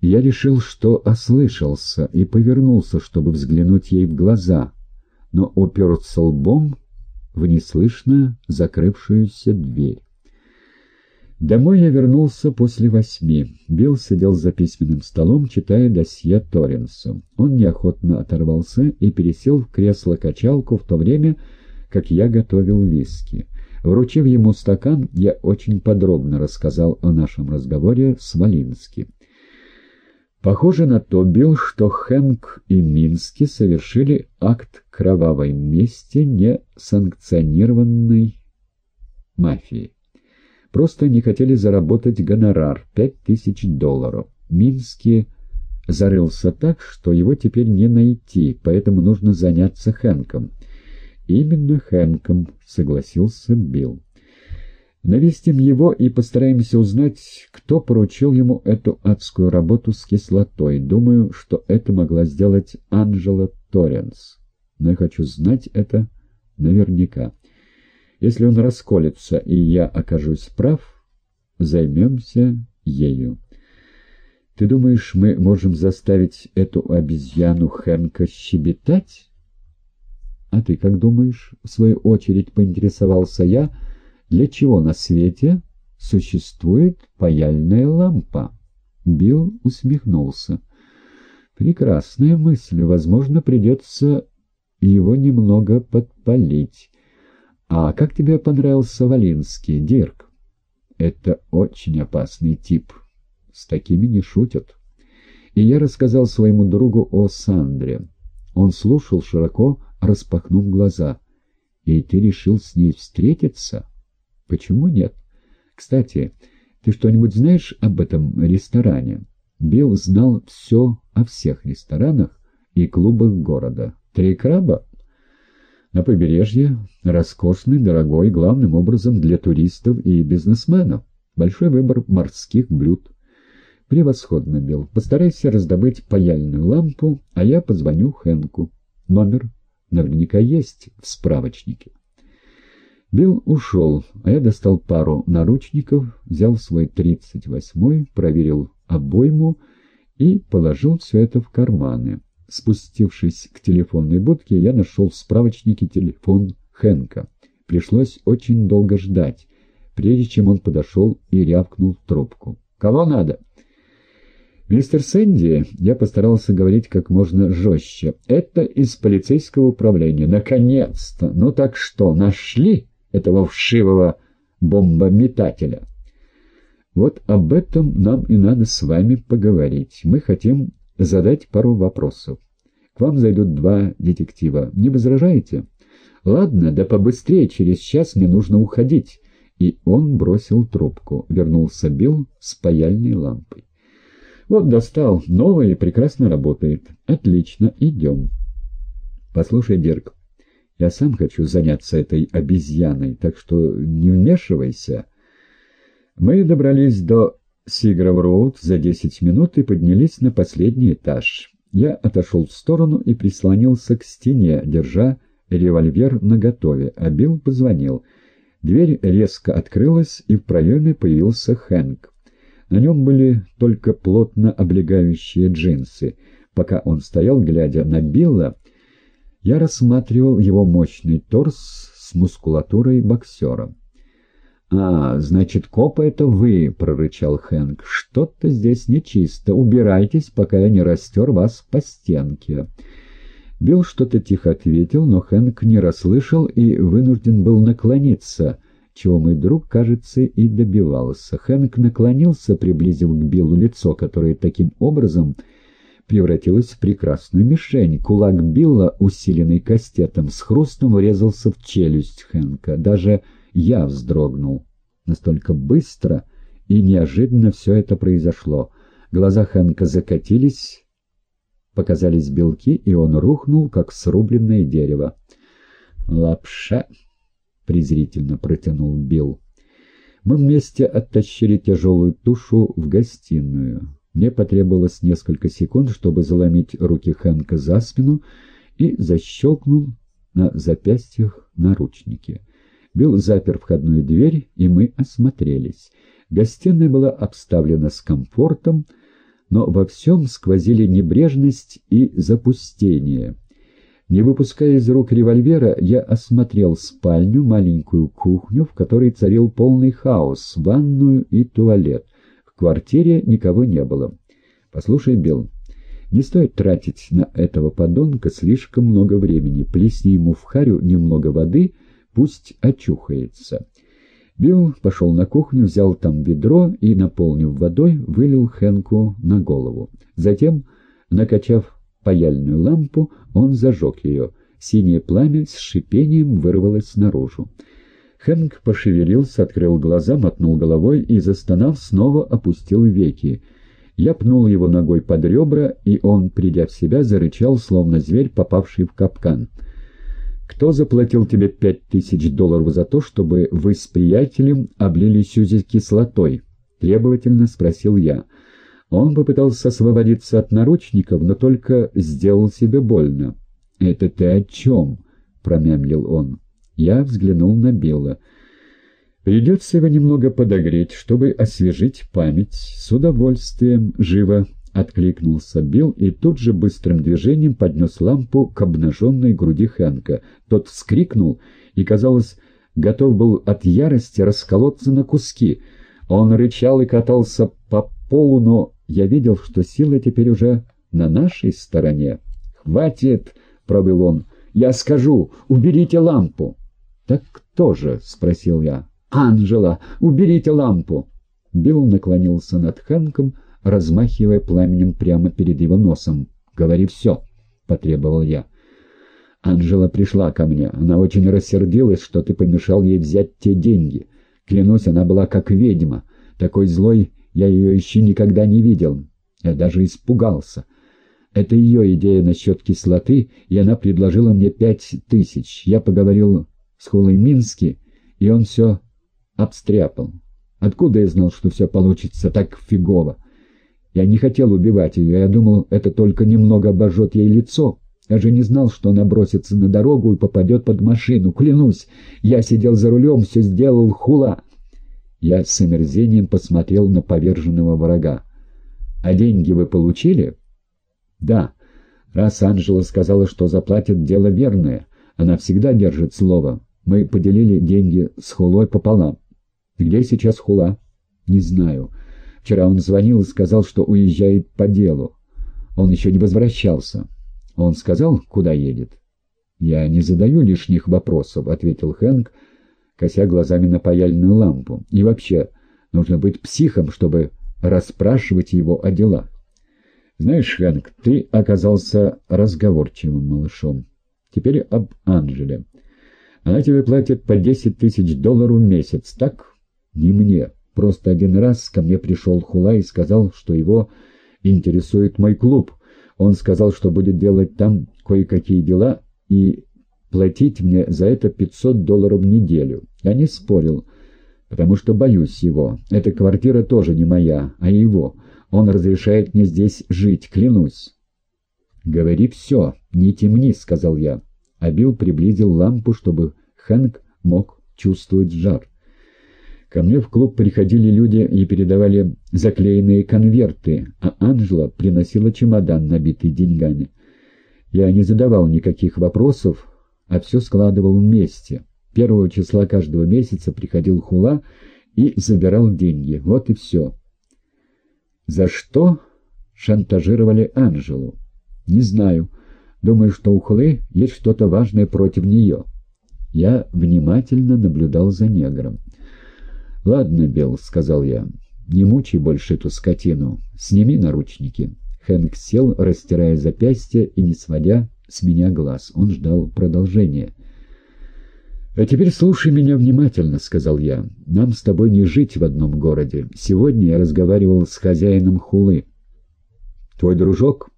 Я решил, что ослышался, и повернулся, чтобы взглянуть ей в глаза, но уперся лбом в неслышно закрывшуюся дверь. Домой я вернулся после восьми. Билл сидел за письменным столом, читая досье Торренсу. Он неохотно оторвался и пересел в кресло-качалку в то время, как я готовил виски. Вручив ему стакан, я очень подробно рассказал о нашем разговоре с Валински. Похоже на то, Билл, что Хэнк и Мински совершили акт кровавой мести, не санкционированной мафией. Просто не хотели заработать гонорар — пять тысяч долларов. Мински зарылся так, что его теперь не найти, поэтому нужно заняться Хэнком. «Именно Хэнком», — согласился Билл. «Навестим его и постараемся узнать, кто поручил ему эту адскую работу с кислотой. Думаю, что это могла сделать Анжела Торренс. Но я хочу знать это наверняка. Если он расколется, и я окажусь прав, займемся ею». «Ты думаешь, мы можем заставить эту обезьяну Хэнка щебетать?» «А ты как думаешь?» — в свою очередь поинтересовался я. «Для чего на свете существует паяльная лампа?» Билл усмехнулся. «Прекрасная мысль. Возможно, придется его немного подпалить. А как тебе понравился Валинский, Дирк?» «Это очень опасный тип. С такими не шутят». И я рассказал своему другу о Сандре. Он слушал широко, распахнув глаза. «И ты решил с ней встретиться? Почему нет? Кстати, ты что-нибудь знаешь об этом ресторане?» Билл знал все о всех ресторанах и клубах города. «Три краба?» «На побережье. Роскошный, дорогой, главным образом для туристов и бизнесменов. Большой выбор морских блюд». «Превосходно, Билл. Постарайся раздобыть паяльную лампу, а я позвоню Хэнку. Номер наверняка есть в справочнике. Билл ушел, а я достал пару наручников, взял свой тридцать восьмой, проверил обойму и положил все это в карманы. Спустившись к телефонной будке, я нашел в справочнике телефон Хэнка. Пришлось очень долго ждать, прежде чем он подошел и рявкнул в трубку. «Кого надо?» «Мистер Сэнди», я постарался говорить как можно жестче, — «это из полицейского управления. Наконец-то! Ну так что, нашли этого вшивого бомбометателя?» «Вот об этом нам и надо с вами поговорить. Мы хотим задать пару вопросов. К вам зайдут два детектива. Не возражаете?» «Ладно, да побыстрее, через час мне нужно уходить». И он бросил трубку. Вернулся Билл с паяльной лампой. Вот достал, новое и прекрасно работает. Отлично, идем. Послушай, Дерг, я сам хочу заняться этой обезьяной, так что не вмешивайся. Мы добрались до Сигров-Роуд за десять минут и поднялись на последний этаж. Я отошел в сторону и прислонился к стене, держа револьвер наготове, а Билл позвонил. Дверь резко открылась, и в проеме появился Хэнк. На нем были только плотно облегающие джинсы. Пока он стоял, глядя на Билла, я рассматривал его мощный торс с мускулатурой боксера. «А, значит, копы это вы!» — прорычал Хэнк. «Что-то здесь нечисто. Убирайтесь, пока я не растер вас по стенке». Билл что-то тихо ответил, но Хэнк не расслышал и вынужден был наклониться — чего мой друг, кажется, и добивался. Хэнк наклонился, приблизив к Биллу лицо, которое таким образом превратилось в прекрасную мишень. Кулак Билла, усиленный кастетом, с хрустом врезался в челюсть Хэнка. Даже я вздрогнул. Настолько быстро и неожиданно все это произошло. Глаза Хэнка закатились, показались белки, и он рухнул, как срубленное дерево. «Лапша!» презрительно протянул Билл. Мы вместе оттащили тяжелую тушу в гостиную. Мне потребовалось несколько секунд, чтобы заломить руки Хэнка за спину и защелкнул на запястьях наручники. Билл запер входную дверь, и мы осмотрелись. Гостиная была обставлена с комфортом, но во всем сквозили небрежность и запустение. Не выпуская из рук револьвера, я осмотрел спальню, маленькую кухню, в которой царил полный хаос, ванную и туалет. Квартире никого не было. «Послушай, Билл, не стоит тратить на этого подонка слишком много времени. Плесни ему в харю немного воды, пусть очухается». Билл пошел на кухню, взял там ведро и, наполнив водой, вылил Хэнку на голову. Затем, накачав паяльную лампу, он зажег ее. Синее пламя с шипением вырвалось наружу. Хэнк пошевелился, открыл глаза, мотнул головой и, застонав, снова опустил веки. Я пнул его ногой под ребра, и он, придя в себя, зарычал, словно зверь, попавший в капкан. «Кто заплатил тебе пять тысяч долларов за то, чтобы вы с приятелем облили Сюзи кислотой?» — требовательно спросил я. Он попытался освободиться от наручников, но только сделал себе больно. «Это ты о чем?» — промямлил он. Я взглянул на Билла. «Придется его немного подогреть, чтобы освежить память. С удовольствием, живо!» — откликнулся Билл и тут же быстрым движением поднес лампу к обнаженной груди Хэнка. Тот вскрикнул и, казалось, готов был от ярости расколоться на куски. Он рычал и катался по полу, но я видел, что сила теперь уже на нашей стороне. «Хватит!» — пробил он. «Я скажу! Уберите лампу!» «Так кто же?» — спросил я. «Анжела! Уберите лампу!» Билл наклонился над Хэнком, — размахивая пламенем прямо перед его носом. «Говори все», — потребовал я. Анжела пришла ко мне. Она очень рассердилась, что ты помешал ей взять те деньги. Клянусь, она была как ведьма. Такой злой я ее еще никогда не видел. Я даже испугался. Это ее идея насчет кислоты, и она предложила мне пять тысяч. Я поговорил с Хулой Мински, и он все обстряпал. Откуда я знал, что все получится так фигово? Я не хотел убивать ее, я думал, это только немного обожжет ей лицо. Я же не знал, что она бросится на дорогу и попадет под машину. Клянусь, я сидел за рулем, все сделал хула. Я с омерзением посмотрел на поверженного врага. «А деньги вы получили?» «Да. Раз Анжела сказала, что заплатит, дело верное. Она всегда держит слово. Мы поделили деньги с Хулой пополам. Где сейчас Хула?» «Не знаю». Вчера он звонил и сказал, что уезжает по делу. Он еще не возвращался. Он сказал, куда едет? «Я не задаю лишних вопросов», — ответил Хэнк, кося глазами на паяльную лампу. «И вообще, нужно быть психом, чтобы расспрашивать его о делах. Знаешь, Хэнк, ты оказался разговорчивым малышом. Теперь об Анжеле. Она тебе платит по десять тысяч долларов в месяц, так? Не мне». Просто один раз ко мне пришел Хула и сказал, что его интересует мой клуб. Он сказал, что будет делать там кое-какие дела и платить мне за это 500 долларов в неделю. Я не спорил, потому что боюсь его. Эта квартира тоже не моя, а его. Он разрешает мне здесь жить, клянусь. «Говори все, не темни», — сказал я. А Билл приблизил лампу, чтобы Хэнк мог чувствовать жар. Ко мне в клуб приходили люди и передавали заклеенные конверты, а Анжела приносила чемодан, набитый деньгами. Я не задавал никаких вопросов, а все складывал вместе. Первого числа каждого месяца приходил Хула и забирал деньги. Вот и все. За что шантажировали Анжелу? Не знаю. Думаю, что у Хулы есть что-то важное против нее. Я внимательно наблюдал за негром. «Ладно, Билл», — сказал я, — «не мучай больше эту скотину. Сними наручники». Хэнк сел, растирая запястье и не сводя с меня глаз. Он ждал продолжения. «А теперь слушай меня внимательно», — сказал я. «Нам с тобой не жить в одном городе. Сегодня я разговаривал с хозяином хулы. Твой дружок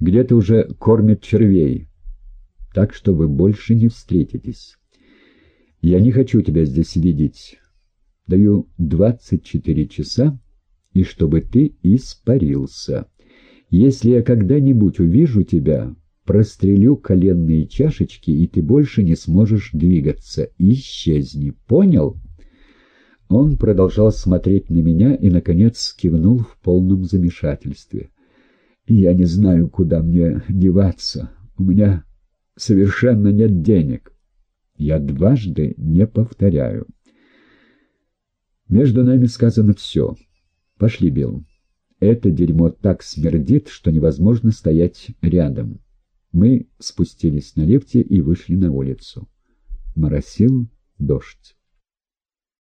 где-то уже кормит червей, так что вы больше не встретитесь. Я не хочу тебя здесь видеть». Даю двадцать четыре часа, и чтобы ты испарился. Если я когда-нибудь увижу тебя, прострелю коленные чашечки, и ты больше не сможешь двигаться. Исчезни. Понял?» Он продолжал смотреть на меня и, наконец, кивнул в полном замешательстве. «Я не знаю, куда мне деваться. У меня совершенно нет денег. Я дважды не повторяю. Между нами сказано все. Пошли, Билл. Это дерьмо так смердит, что невозможно стоять рядом. Мы спустились на лифте и вышли на улицу. Моросил дождь.